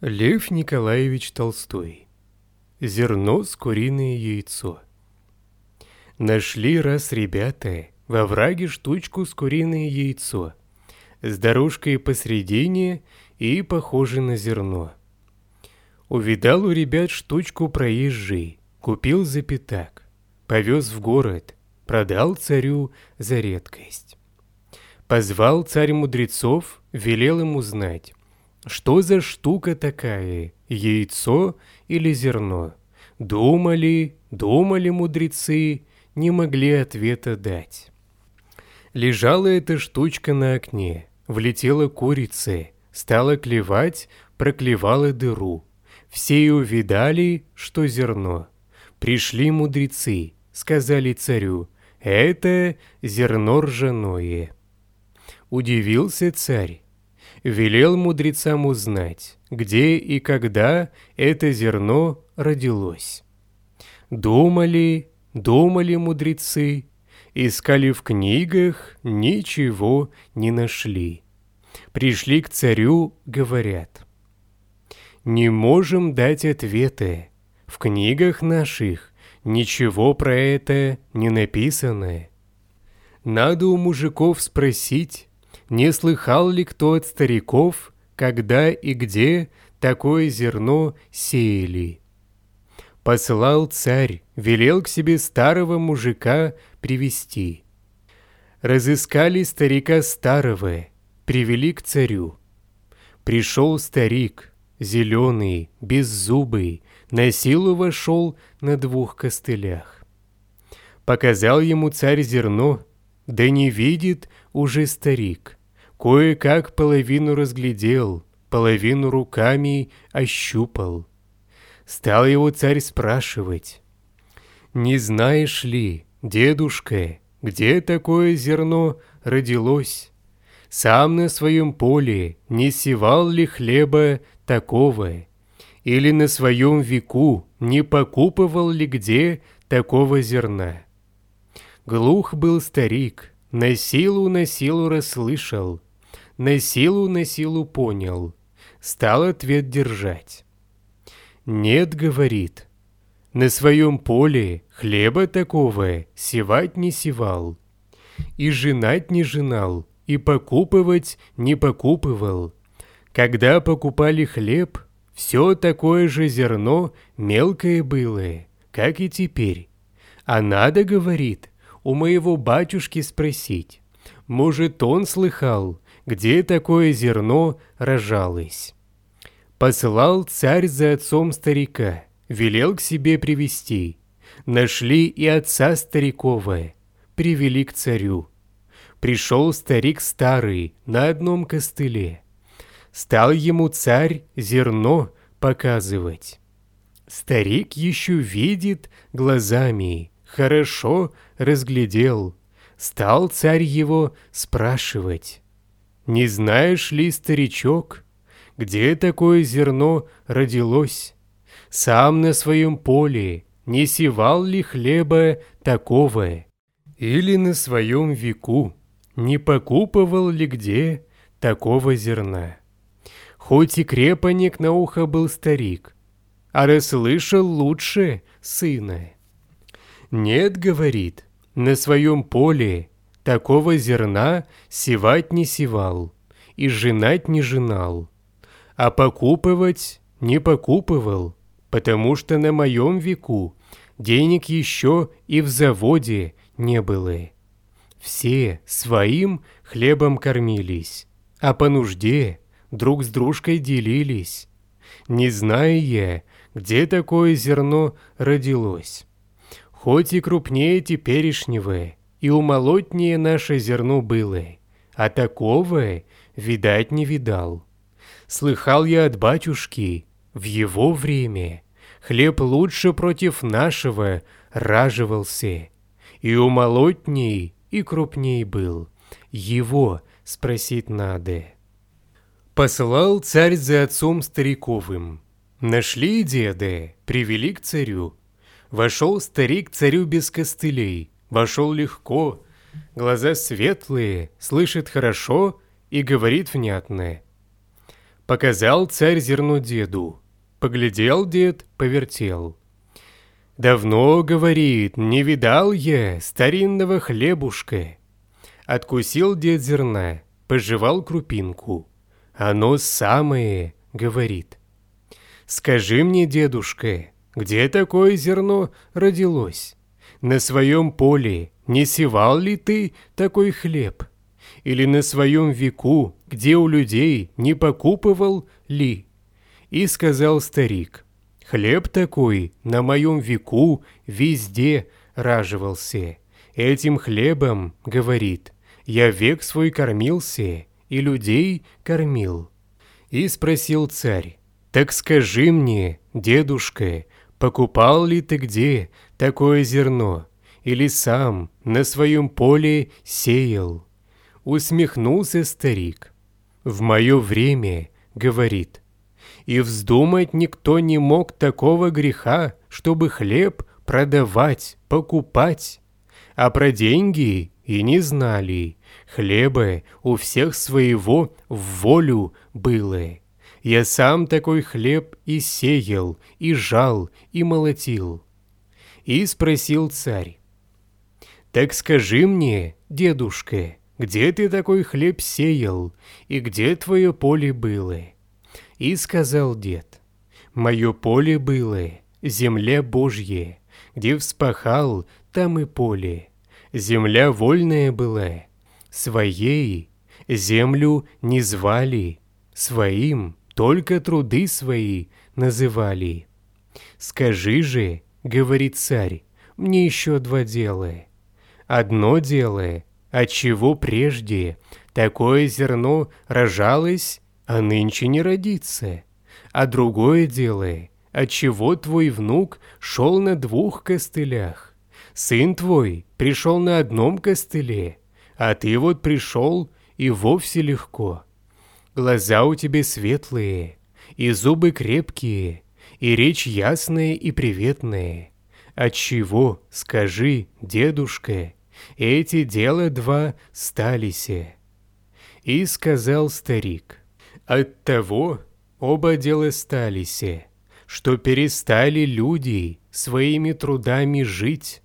Лев Николаевич Толстой. Зерно с куриное яйцо. Нашли раз ребята во враге штучку с куриное яйцо. С дорожкой посредине и похоже на зерно. Увидал у ребят штучку проезжий, купил за пятак. Повез в город, продал царю за редкость. Позвал царь мудрецов, велел ему знать что за штука такая? Яйцо или зерно? Думали, думали мудрецы, не могли ответа дать. Лежала эта штучка на окне, влетела курица, стала клевать, проклевала дыру. Все и увидали, что зерно. Пришли мудрецы, сказали царю, это зерно ржаное. Удивился царь, велел мудрецам узнать, где и когда это зерно родилось. Думали, думали мудрецы, искали в книгах, ничего не нашли. Пришли к царю, говорят. «Не можем дать ответы. В книгах наших ничего про это не написано. Надо у мужиков спросить, не слыхал ли кто от стариков, когда и где такое зерно сеяли? Посылал царь, велел к себе старого мужика привести. Разыскали старика старого, привели к царю. Пришел старик, зеленый, беззубый, на силу вошел на двух костылях. Показал ему царь зерно, да не видит уже старик. Кое-как половину разглядел, половину руками ощупал. Стал его царь спрашивать. «Не знаешь ли, дедушка, где такое зерно родилось? Сам на своем поле не севал ли хлеба такого? Или на своем веку не покупывал ли где такого зерна?» Глух был старик, на силу на силу расслышал — на силу, на силу понял. Стал ответ держать. «Нет, — говорит, — на своем поле хлеба такого севать не севал, и женать не женал, и покупывать не покупывал. Когда покупали хлеб, все такое же зерно мелкое было, как и теперь. А надо, — говорит, — у моего батюшки спросить. Может, он слыхал, где такое зерно рожалось. Посылал царь за отцом старика, велел к себе привести. Нашли и отца стариковое, привели к царю. Пришел старик старый на одном костыле. Стал ему царь зерно показывать. Старик еще видит глазами, хорошо разглядел. Стал царь его спрашивать. Не знаешь ли, старичок, где такое зерно родилось? Сам на своем поле не севал ли хлеба такого? Или на своем веку не покупывал ли где такого зерна? Хоть и крепонек на ухо был старик, а расслышал лучше сына. «Нет, — говорит, — на своем поле Такого зерна севать не севал, и женать не женал, а покупывать не покупывал, потому что на моем веку денег еще и в заводе не было. Все своим хлебом кормились, а по нужде друг с дружкой делились. Не зная я, где такое зерно родилось. Хоть и крупнее теперешнего, и умолотнее наше зерно было, а такого, видать, не видал. Слыхал я от батюшки, в его время хлеб лучше против нашего раживался, и умолотней, и крупней был. Его спросить надо. Посылал царь за отцом стариковым. Нашли деда, привели к царю. Вошел старик царю без костылей, Вошел легко, глаза светлые, слышит хорошо и говорит внятно. Показал царь зерно деду. Поглядел дед, повертел. «Давно, — говорит, — не видал я старинного хлебушка». Откусил дед зерна, пожевал крупинку. «Оно самое, — говорит. Скажи мне, дедушка, где такое зерно родилось?» на своем поле не севал ли ты такой хлеб? Или на своем веку, где у людей не покупывал ли? И сказал старик, хлеб такой на моем веку везде раживался. Этим хлебом, говорит, я век свой кормился и людей кормил. И спросил царь, так скажи мне, дедушка, покупал ли ты где такое зерно, или сам на своем поле сеял?» Усмехнулся старик. «В мое время, — говорит, — и вздумать никто не мог такого греха, чтобы хлеб продавать, покупать. А про деньги и не знали. Хлеба у всех своего в волю было. Я сам такой хлеб и сеял, и жал, и молотил. И спросил царь, «Так скажи мне, дедушка, где ты такой хлеб сеял, и где твое поле было?» И сказал дед, «Мое поле было, земля Божья, где вспахал, там и поле. Земля вольная была, своей, землю не звали, своим только труды свои называли. «Скажи же, — говорит царь, — мне еще два дела. Одно дело, а отчего прежде такое зерно рожалось, а нынче не родится, а другое дело, а отчего твой внук шел на двух костылях. Сын твой пришел на одном костыле, а ты вот пришел и вовсе легко. Глаза у тебя светлые, и зубы крепкие, и речь ясная и приветная. Отчего, скажи, дедушка, эти дела два сталися? И сказал старик, от того оба дела сталися, что перестали люди своими трудами жить,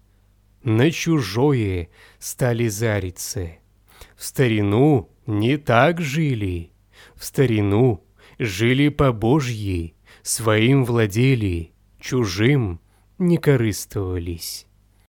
на чужое стали зариться. В старину не так жили, в старину жили по Божьей, своим владели, чужим не корыстовались.